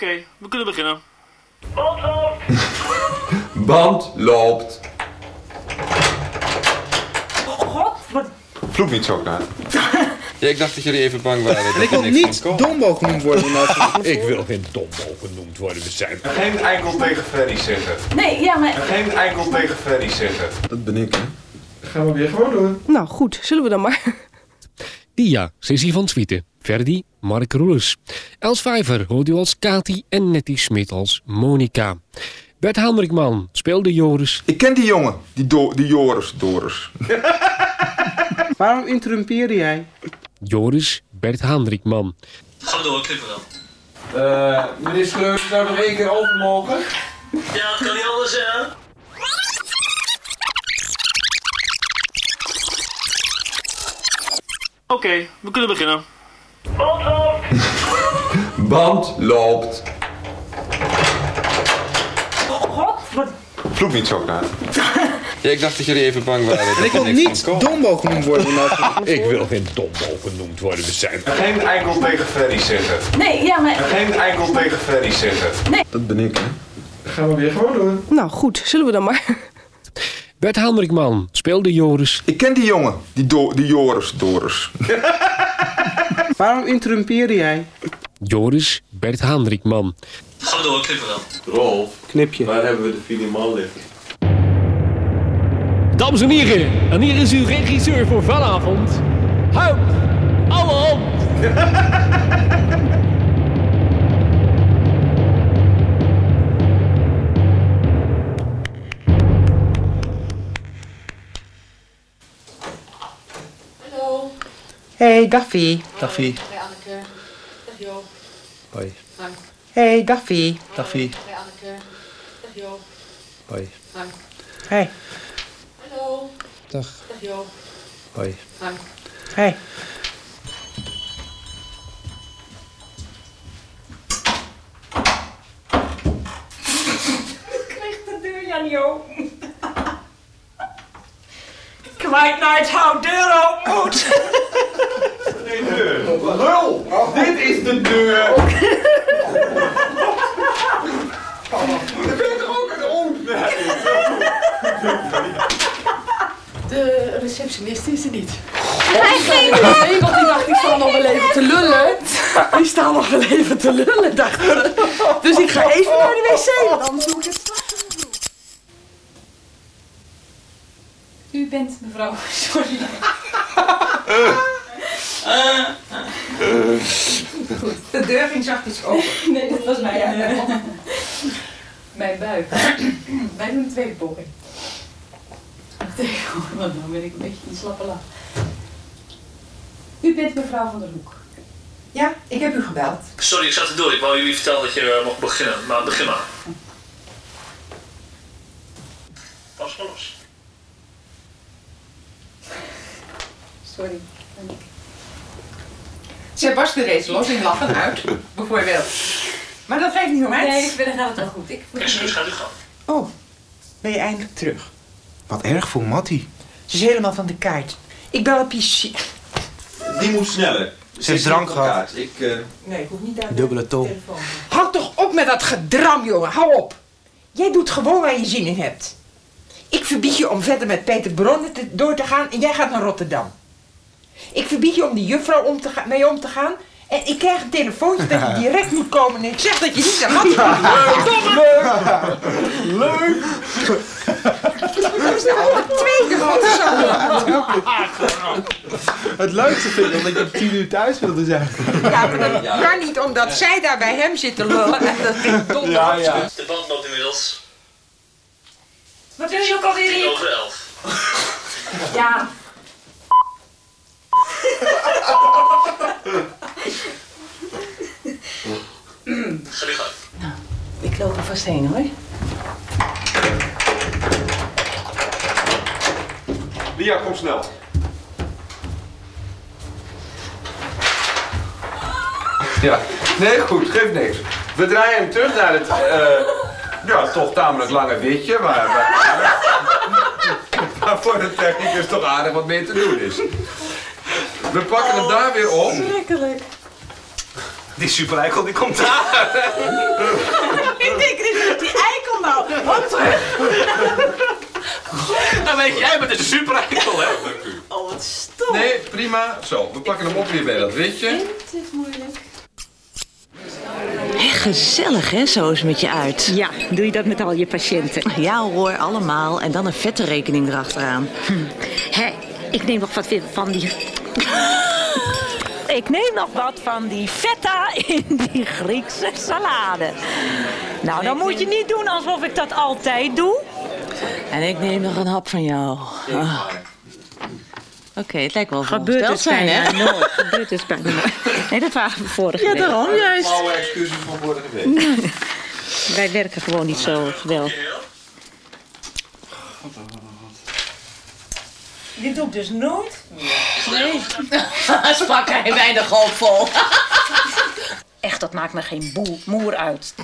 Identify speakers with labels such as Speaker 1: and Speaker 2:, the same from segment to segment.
Speaker 1: Oké, we kunnen beginnen.
Speaker 2: Band loopt.
Speaker 3: God, wat...
Speaker 2: Vloek niet zo naar. Ja, ik dacht dat jullie even bang waren. Dat
Speaker 4: ik wil niet dombo genoemd worden.
Speaker 5: Ik wil geen dombo genoemd worden. We zijn
Speaker 6: Geen enkel tegen Ferry zeggen.
Speaker 3: Nee, ja, maar...
Speaker 6: Geen enkel tegen Ferry zeggen.
Speaker 2: Dat ben ik, hè?
Speaker 4: gaan we weer gewoon doen.
Speaker 7: Nou goed, zullen we dan maar.
Speaker 5: Dia, Sissy van Zwieten, Verdi, Mark Roelers. Els Vijver hoort u als Kati en Nettie Smit als Monica. Bert Hendrikman speelde Joris.
Speaker 2: Ik ken die jongen. Die, do die Joris. Doris.
Speaker 4: Waarom interrumpeerde jij?
Speaker 5: Joris Bert Hendrikman.
Speaker 1: Ga maar door, knippen wel.
Speaker 2: Eh, meneer Schreurs, zou nog één keer open mogen?
Speaker 1: Ja, dat kan niet anders, hè? Oké, we kunnen beginnen.
Speaker 2: Band loopt.
Speaker 3: God, wat...
Speaker 2: Vloek niet zo naar. Ja, ik dacht dat jullie even bang waren.
Speaker 4: En
Speaker 2: Dat
Speaker 4: ik
Speaker 2: er
Speaker 4: wil niet dombo genoemd worden. Maar
Speaker 5: Ik wil geen dombo genoemd worden. We zijn
Speaker 6: Geen enkel tegen Ferry zeggen.
Speaker 3: Nee, ja, maar...
Speaker 6: Geen enkel tegen Ferry zeggen.
Speaker 2: Dat ben ik, hè?
Speaker 4: gaan we weer gewoon doen.
Speaker 7: Nou goed, zullen we dan maar.
Speaker 5: Bert Hendrikman speelde Joris.
Speaker 2: Ik ken die jongen. Die, do die Joris. Doris.
Speaker 4: Waarom interrumpeerde jij?
Speaker 5: Joris Bert Hendrikman.
Speaker 1: Ga door, knippen wel.
Speaker 6: Rolf,
Speaker 4: Knipje.
Speaker 6: waar hebben we de filiman liggen?
Speaker 5: Dames en heren, en hier is uw regisseur voor vanavond. Huip, alle
Speaker 4: Hey, Daffy. Daffy.
Speaker 8: bij Anneke. Dag Joop.
Speaker 4: Hoi.
Speaker 8: Frank.
Speaker 4: Hey, Daffy. Daffy.
Speaker 8: Bij Anneke. Dag Joop.
Speaker 4: Hoi.
Speaker 8: Frank.
Speaker 4: Hey.
Speaker 8: Hallo.
Speaker 4: Dag.
Speaker 8: Dag Joop.
Speaker 4: Hoi.
Speaker 8: Frank.
Speaker 4: Hey.
Speaker 3: kreeg de deur ja niet open. Kwijt naar het hout deur open moet.
Speaker 6: Lul! Dit is de deur! Je bent toch ook een om?
Speaker 8: De receptionist is er niet.
Speaker 3: Nee, want die dacht, die staan nog wel even te lullen. Die staan nog wel even te lullen, dacht ik. Dus ik ga even naar de wc, want anders doe ik het.
Speaker 8: U bent mevrouw. Sorry.
Speaker 3: De deur ging zachtjes open.
Speaker 8: Nee, dat was mijn, eh, mijn buik. Wij doen een tweede poging. Want dan ben ik een beetje in slappe lach. U bent mevrouw van der Hoek.
Speaker 3: Ja, ik heb u gebeld.
Speaker 1: Sorry, ik zat er door. Ik wou jullie vertellen dat je eh, mocht beginnen. Maar begin maar. Pas los.
Speaker 8: Sorry.
Speaker 3: Zij barstte reeds los in lachen uit, bijvoorbeeld. Maar dat geeft niet om mij.
Speaker 8: Nee, verder gaat het wel goed. Ik
Speaker 1: Excuus, gaat u gang.
Speaker 9: Oh, ben je eindelijk terug?
Speaker 4: Wat erg voor Mattie.
Speaker 9: Ze is helemaal van de kaart. Ik bel op je...
Speaker 6: Die moet sneller.
Speaker 4: Ze heeft drank gehad.
Speaker 6: Ik, eh,
Speaker 9: Nee, ik hoef niet aan
Speaker 4: Dubbele
Speaker 9: telefoon. Houd toch op met dat gedram, jongen. Hou op. Jij doet gewoon waar je zin in hebt. Ik verbied je om verder met Peter Bronnen te- door te gaan en jij gaat naar Rotterdam. Ik verbied je om die juffrouw om te ga- mee om te gaan. En ik krijg een telefoontje dat je direct moet komen en ik zeg dat je niet naar Mattie moet.
Speaker 2: Leuk!
Speaker 9: Dat is nou al de tweede wat zo.
Speaker 4: Het leukste vind ik omdat je op 10 uur thuis wilde zijn.
Speaker 9: Ja, maar dat kan niet omdat zij daar bij hem zit te lullen en dat ik donder
Speaker 4: Ja, ja.
Speaker 1: De band loopt inmiddels.
Speaker 3: Wat wil je ook alweer
Speaker 1: Tien
Speaker 3: hier?
Speaker 1: over elf.
Speaker 3: Ja.
Speaker 1: Ga nu gang.
Speaker 9: Ik loop er vast heen hoor.
Speaker 6: Lia, kom snel. Ja, nee, goed, geeft niks. We draaien hem terug naar het, eh, ja, toch tamelijk lange witje, waar, waar, waar voor de technicus toch aardig wat meer te doen is. We pakken hem daar weer om.
Speaker 3: Schrikkelijk.
Speaker 2: Die super die komt daar.
Speaker 10: Ik is die eikel nou. Op terug.
Speaker 1: Dan weet jij, maar het is een super eikel, hè?
Speaker 10: Oh, wat stom.
Speaker 2: Nee, prima. Zo, we pakken hem op weer bij dat witje.
Speaker 8: Het is moeilijk.
Speaker 11: Gezellig hè, zo eens met je uit.
Speaker 3: Ja, doe je dat met al je patiënten?
Speaker 11: Ja hoor, allemaal. En dan een vette rekening erachteraan.
Speaker 3: Hé, ik neem nog wat van die... Ik neem nog wat van die feta in die Griekse salade. Nou, dan moet je niet doen alsof ik dat altijd doe.
Speaker 11: En ik neem nog een hap van jou. Ah. Oké, het lijkt wel
Speaker 3: Gebeurt het
Speaker 11: zijn, hè?
Speaker 3: nooit. Gebeurt het bijna nooit. Nee, dat waren we vorige
Speaker 11: Ja,
Speaker 3: week.
Speaker 11: daarom juist.
Speaker 2: Flauwe excuses van vorige week.
Speaker 3: Wij werken gewoon niet zo wel.
Speaker 10: Dit doe ik dus nooit.
Speaker 11: Nee. Sprak hij weinig hoopvol.
Speaker 3: Echt, dat maakt me geen boel, moer uit.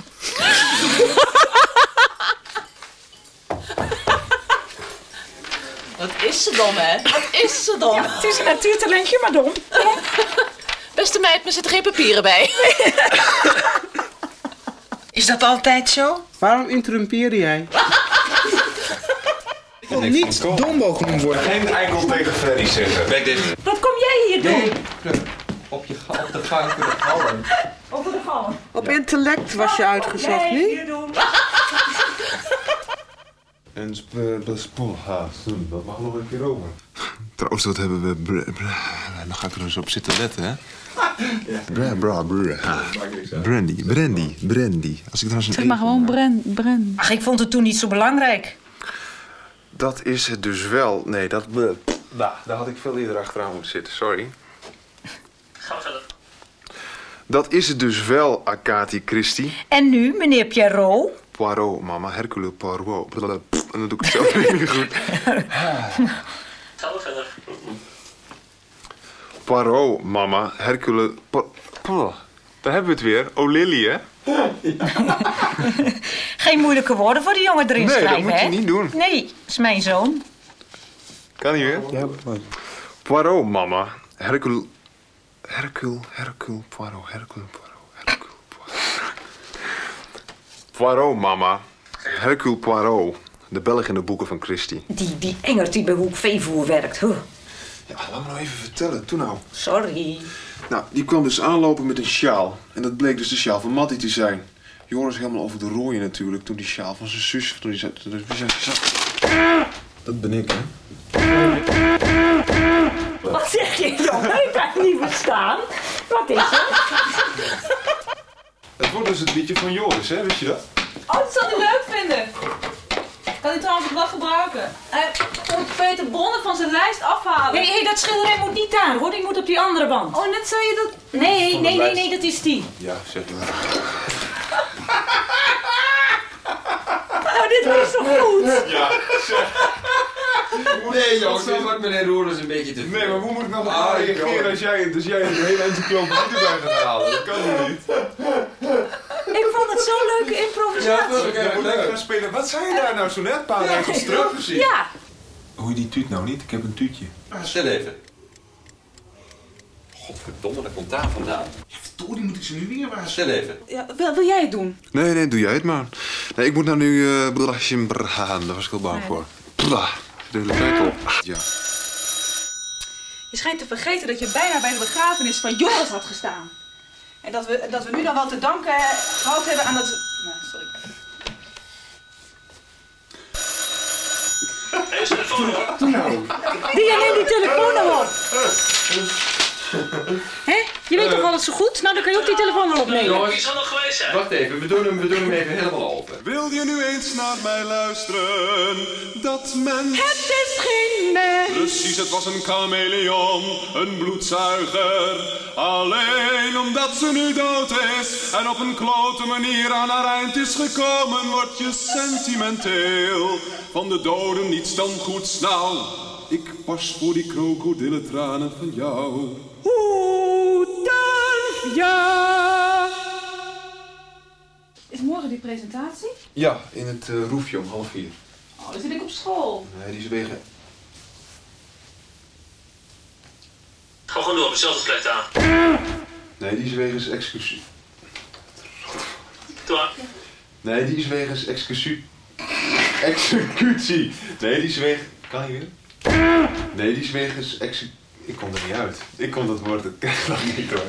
Speaker 11: Wat is ze dom, hè? Wat is ze dom?
Speaker 3: Het is een natuurtalentje, maar dom.
Speaker 11: Beste meid, er zitten geen papieren bij.
Speaker 9: Is dat altijd zo?
Speaker 4: Waarom interrumpeerde jij? Ik wil niet dombo genoemd worden.
Speaker 2: Geen eikel tegen Freddy zeggen.
Speaker 12: Bek dicht.
Speaker 3: Wat kom jij hier doen?
Speaker 2: Op, je, op de gang voor de galm.
Speaker 3: Over de galm.
Speaker 10: Op intellect was je uitgezocht,
Speaker 3: Jij
Speaker 10: niet?
Speaker 3: hier doen.
Speaker 13: En spoelhaas, dat mag nog een keer over.
Speaker 6: Trouwens, dat hebben we... br- br- Dan ga ik er eens op zitten letten, hè? Bra, bra, bra. Brandy, brandy, brandy. Als ik trouwens een
Speaker 8: Zeg maar gewoon Bren. Bren.
Speaker 3: Ach, ik vond het toen niet zo belangrijk.
Speaker 6: Dat is het dus wel. Nee, dat... Nou, daar had ik veel eerder achteraan moeten zitten, sorry.
Speaker 1: Ga verder.
Speaker 6: Dat is het dus wel, Akati Christie.
Speaker 3: En nu, meneer Pierrot?
Speaker 6: Poirot, mama, Hercule Poirot. En dan doe ik het zo weer niet goed.
Speaker 1: Ga we verder.
Speaker 6: Poirot, mama, Hercule... Po- Po- Daar hebben we het weer. Oh, Lily, hè?
Speaker 3: Geen moeilijke woorden voor die jongen erin
Speaker 6: Nee, dat
Speaker 3: schrijven,
Speaker 6: moet je
Speaker 3: hè?
Speaker 6: niet doen.
Speaker 3: Nee, is mijn zoon.
Speaker 6: Kan niet weer?
Speaker 4: Ja.
Speaker 6: Poirot, mama. Hercule... Hercule, Hercule, Poirot, Hercule, Poirot, Hercule, Poirot. Poirot, mama. Hercule Poirot. De Belg in de boeken van Christie.
Speaker 3: Die, die engert die bij Hoek Veevoer werkt. Huh.
Speaker 6: Ja, laat me nou even vertellen. Toen nou.
Speaker 3: Sorry.
Speaker 6: Nou, die kwam dus aanlopen met een sjaal. En dat bleek dus de sjaal van Mattie te zijn. Joris helemaal over de rooien natuurlijk. Toen die sjaal van zijn zus... Toen die, toen die, toen die- Dat ben ik, hè?
Speaker 3: Wat zeg je, jongen? Ik kan het niet verstaan. Wat is het?
Speaker 6: Het wordt dus het liedje van Joris, hè? Wist je dat?
Speaker 8: Oh, dat zal hij leuk vinden. Kan hij trouwens ook wel gebruiken. Hij moet Peter Bronnen van zijn lijst afhalen.
Speaker 3: Nee, hey, dat schilderij moet niet daar, hoor. Die moet op die andere band.
Speaker 8: Oh, net zei je dat...
Speaker 3: Nee, nee, nee, nee, dat is die.
Speaker 6: Ja, zeg maar.
Speaker 3: Nou, dit was toch goed?
Speaker 6: Ja,
Speaker 2: Nee, joh, zo wordt meneer Roelers een beetje te veel.
Speaker 6: Nee, maar hoe moet ik nou
Speaker 2: Ah,
Speaker 6: reageren als jij, als jij een hele encyclopedie erbij gaat halen? Dat kan niet?
Speaker 3: Ik vond het zo'n leuke
Speaker 2: Ja,
Speaker 3: improvisatie.
Speaker 2: dat is ook
Speaker 6: Ja, ik
Speaker 2: leuk.
Speaker 6: gaan spelen? Wat zei je daar nou zo net? Paar
Speaker 2: Ja, precies.
Speaker 3: Ja,
Speaker 6: Hoe je die tuut nou niet? Ik heb een tuutje.
Speaker 2: Stil even. Godverdomme, dat komt daar vandaan.
Speaker 6: Verdorie, moet ik ze nu weer waarschuwen?
Speaker 2: Stil even.
Speaker 8: Ja, wil, wil jij het doen?
Speaker 6: Nee, nee, doe jij het maar. Nee, ik moet nou nu... eh brasje gaan. Daar was ik heel bang voor. Blah. De hele tijd op. Ja.
Speaker 8: Je schijnt te vergeten dat je bijna bij de begrafenis van Joris had gestaan. En dat we, dat we nu dan wel te danken gehad hebben aan dat... Nou, sorry.
Speaker 1: Is telefoon hoor.
Speaker 3: die en neem die telefoon nou op. Hè? Je weet toch alles zo goed? Nou, dan kan je ook die telefoon wel opnemen.
Speaker 1: Wie zal nog geweest zijn?
Speaker 2: Wacht even, we doen hem, we doen hem even helemaal open.
Speaker 6: Wil je nu eens naar mij luisteren? Dat mens...
Speaker 3: Het is geen mens.
Speaker 6: Precies, het was een chameleon, een bloedzuiger. Alleen omdat ze nu dood is en op een klote manier aan haar eind is gekomen, word je sentimenteel. Van de doden niets dan goeds nou. Ik pas voor die krokodillentranen van jou.
Speaker 3: Hoe durf je?
Speaker 8: Is morgen die presentatie?
Speaker 6: Ja, in het uh, roefje om half vier.
Speaker 8: Oh, dan zit ik op school.
Speaker 6: Nee, die is wegen.
Speaker 1: Gewoon door, op dezelfde plek aan.
Speaker 6: Nee, die is wegens executie.
Speaker 1: Klaar.
Speaker 6: Nee, die is wegens executie. Executie. Nee, die is wegens... Kan je weer? Nee, die is wegens executie. Ik kom er niet uit. Ik kon dat woord nog niet door.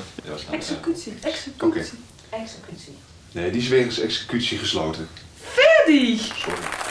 Speaker 14: Executie, executie. Executie.
Speaker 6: Nee, die is wegens executie gesloten.
Speaker 14: Ferdi!
Speaker 6: Sorry.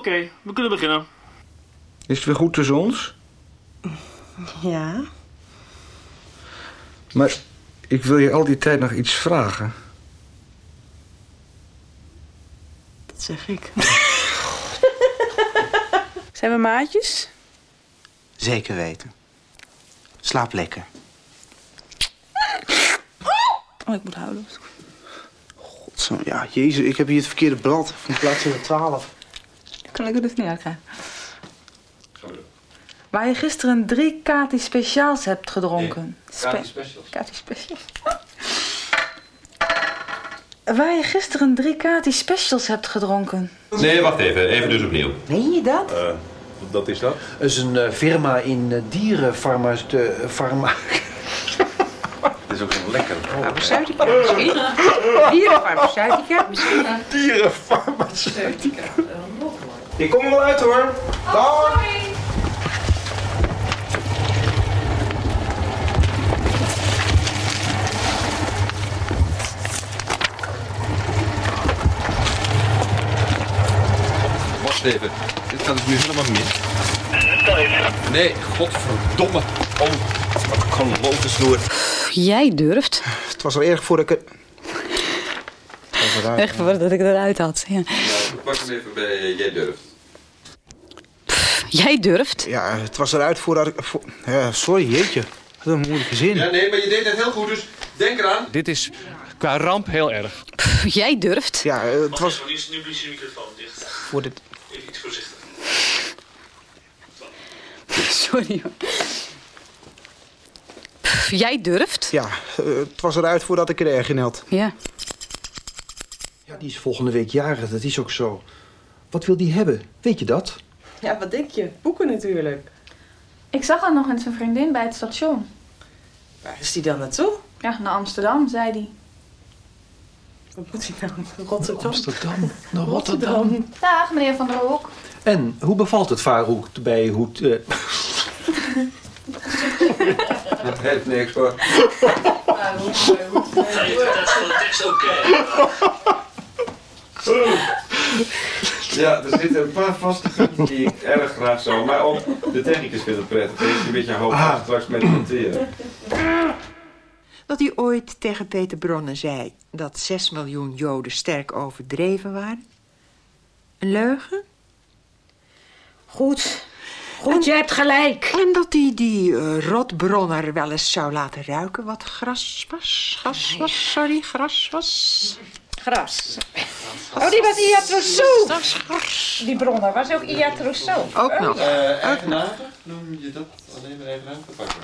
Speaker 1: Oké, we kunnen beginnen.
Speaker 4: Is het weer goed tussen ons?
Speaker 15: Ja.
Speaker 4: Maar ik wil je al die tijd nog iets vragen.
Speaker 15: Dat zeg ik.
Speaker 8: Zijn we maatjes?
Speaker 15: Zeker weten. Slaap lekker.
Speaker 8: Oh, ik moet houden.
Speaker 15: Zo, ja, jezus, ik heb hier het verkeerde blad. Van plaats 12.
Speaker 8: Kan ik er dus niet uitkrijgen. Waar je gisteren drie Kati speciaals hebt gedronken. Spe-
Speaker 2: Kati specials.
Speaker 8: Kati specials. Waar je gisteren drie Kati specials hebt gedronken.
Speaker 2: Nee, wacht even. Even dus opnieuw.
Speaker 9: Meen je dat?
Speaker 2: dat is dat?
Speaker 16: Dat is een eh, firma in uh, dierenfarma... de farma...
Speaker 2: Het is ook zo lekker.
Speaker 9: Farmaceutica misschien? Dierenfarmaceutica misschien?
Speaker 16: Dierenfarmaceutica. Ik kom er wel uit hoor. Dag.
Speaker 2: Wacht even. Dit gaat dus nu helemaal mis. Nee, godverdomme. Oh, wat kan lopen snoer.
Speaker 8: Jij durft.
Speaker 15: Het was al erg voordat ik het...
Speaker 8: Echt voordat ik eruit had. Ja.
Speaker 2: Ik pak hem even bij eh, Jij Durft.
Speaker 8: Jij durft?
Speaker 15: Ja, het was eruit voordat ik... voor- Ja, sorry, jeetje. Wat een moeilijke zin.
Speaker 2: Ja, nee, maar je deed het heel goed, dus denk eraan.
Speaker 17: Dit is qua ramp heel erg.
Speaker 8: Jij durft?
Speaker 15: Ja, eh, het was
Speaker 1: Nu is je microfoon dicht.
Speaker 15: voor dit...
Speaker 1: Even iets voorzichtig.
Speaker 8: Sorry. Pff, Jij durft?
Speaker 15: Ja, eh, het was eruit voordat ik er erg in had.
Speaker 8: Ja.
Speaker 16: Ja, die is volgende week jarig. Dat is ook zo. Wat wil die hebben? Weet je dat?
Speaker 14: Ja, wat denk je? Boeken natuurlijk.
Speaker 18: Ik zag haar nog met zijn vriendin bij het station.
Speaker 14: Waar is die dan naartoe?
Speaker 18: Ja, naar Amsterdam, zei hij.
Speaker 14: Wat moet hij nou? Rotterdam.
Speaker 16: Amsterdam. Naar Rotterdam.
Speaker 18: Dag, meneer Van der Hoek.
Speaker 16: En hoe bevalt het vaarhoek bij Hoed... eh,
Speaker 19: Het heeft niks hoor.
Speaker 1: Ja, je vertelt van de tekst oké.
Speaker 19: Ja, er zitten een paar vaste punten die ik erg graag zou. Maar ook de technicus vindt het prettig. Het is een beetje hoop
Speaker 9: Ah.
Speaker 19: straks met monteren.
Speaker 9: Dat hij ooit tegen Peter Bronnen zei dat 6 miljoen Joden sterk overdreven waren? Een leugen?
Speaker 3: Goed. Goed, je hebt gelijk.
Speaker 9: En dat hij die eh, rotbronner wel eens zou laten ruiken wat gras was. Gras was, sorry, gras was.
Speaker 3: Gras. Oh, die was Ia Trousseau. Die bronner was ook Ia Trousseau.
Speaker 9: Ook nog.
Speaker 2: eigenaardig? Noem je dat alleen maar even aan? Dat pakken.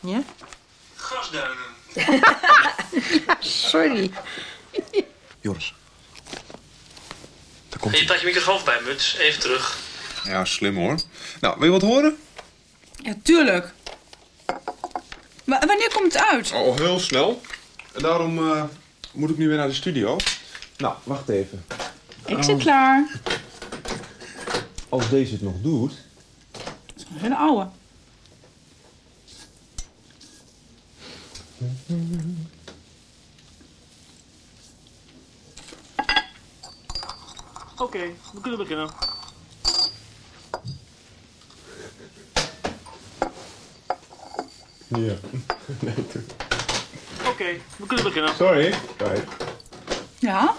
Speaker 9: Ja?
Speaker 1: Grasduinen.
Speaker 9: sorry.
Speaker 6: Joris.
Speaker 1: Hey, je pakt je microfoon bij, Muts. Even terug.
Speaker 6: Ja, slim hoor. Nou, wil je wat horen?
Speaker 20: Ja, tuurlijk. Maar wanneer komt het uit?
Speaker 6: Oh, heel snel. En daarom eh, moet ik nu weer naar de studio. Nou, wacht even.
Speaker 20: Ik zit klaar.
Speaker 6: Als deze het nog doet.
Speaker 20: Dat is een hele oude.
Speaker 1: Oké, we kunnen beginnen.
Speaker 6: Ja. Nee.
Speaker 1: Oké, we kunnen beginnen.
Speaker 6: Sorry. Kijk.
Speaker 20: Ja?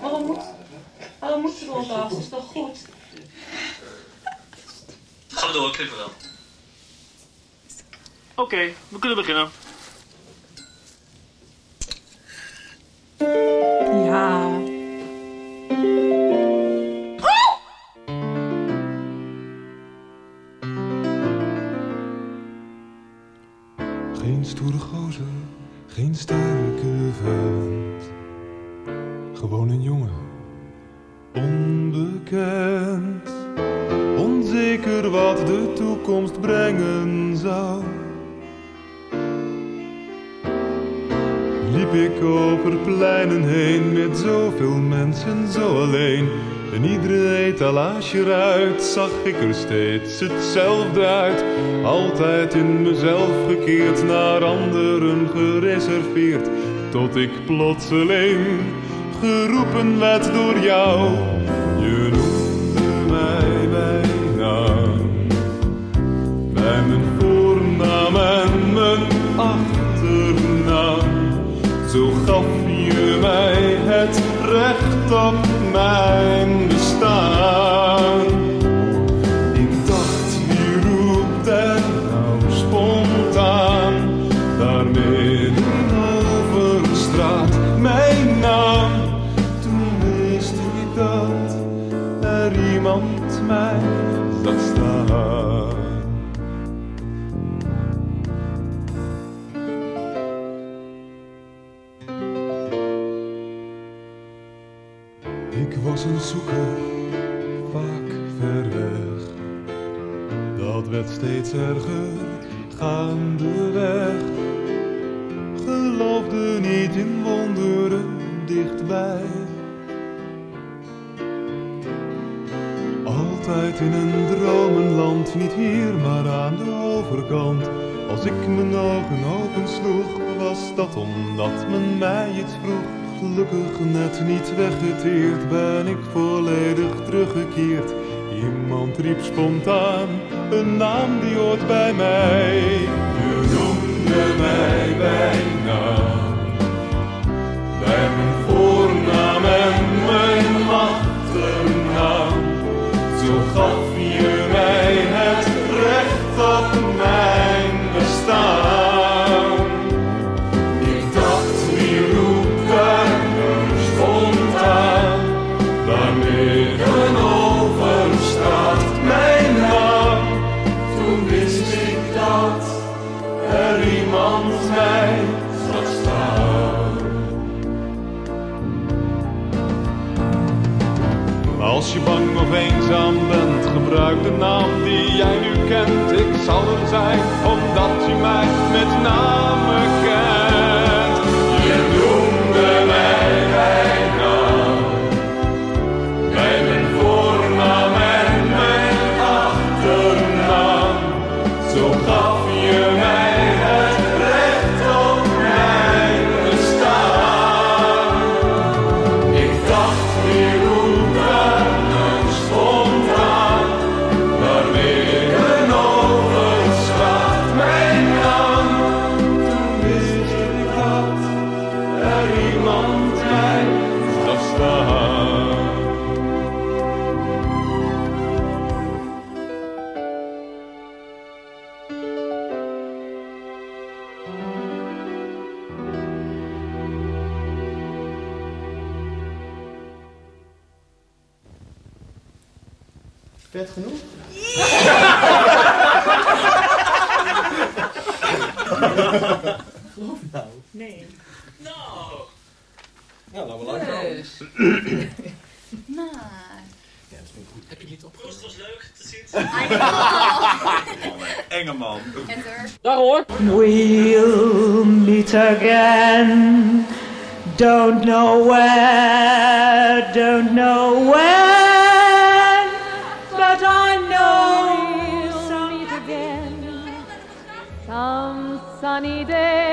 Speaker 10: Waarom, waarom, moet, af? Dat is toch goed?
Speaker 1: Gaan we door, knippen wel. Oké, we kunnen beginnen.
Speaker 8: Onzeker wat de toekomst brengen zou. Liep ik over pleinen heen met zoveel mensen zo alleen. En iedere etalage eruit zag ik er steeds hetzelfde uit. Altijd in mezelf gekeerd, naar anderen gereserveerd. Tot ik plotseling geroepen werd door jou. Je noemde mij bij naam. Bij mijn voornaam en mijn achternaam. Zo gaf je mij het recht op mijn bestaan. Steeds erger, gaandeweg. Geloofde niet in wonderen dichtbij. Altijd in een dromenland, niet hier, maar aan de overkant. Als ik mijn ogen opensloeg, was dat omdat men mij iets vroeg. Gelukkig net niet weggeteerd, ben ik volledig teruggekeerd. Iemand riep spontaan een naam die hoort bij mij. Je noemde mij bij naam, bij zijn, omdat je mij met name
Speaker 15: Vet genoeg? Geloof nou.
Speaker 9: Nee.
Speaker 1: Nou.
Speaker 15: Ja, laten we lang
Speaker 10: Dus.
Speaker 21: Nou.
Speaker 1: Heb je niet op? Het was leuk te zien.
Speaker 6: Enge man.
Speaker 1: Dag hoor.
Speaker 22: We'll meet again. Don't know where, don't know when, day